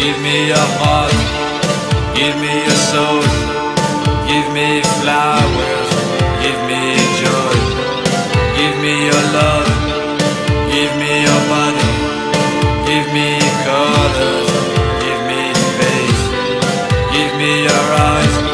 Give me your heart, give me your soul, give me flowers, give me joy, give me your love, give me your body, give me colors, give me face, give me your eyes,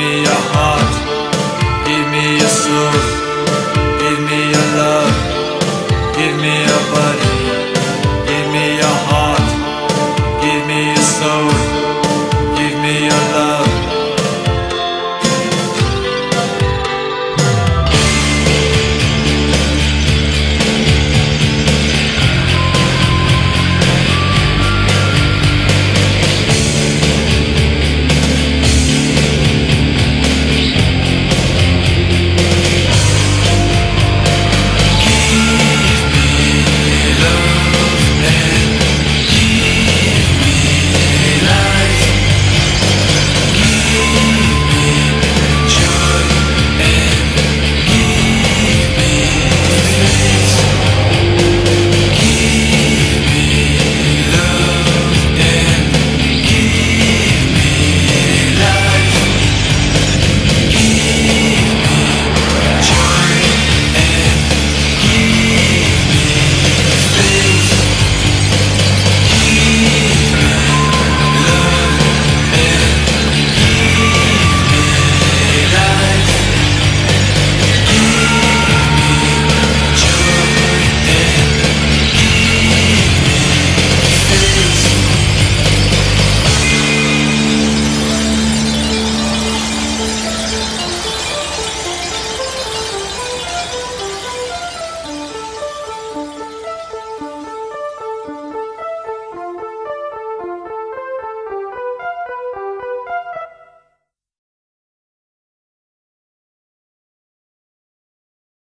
me your heart, give me your soul, give me your love, give me your body.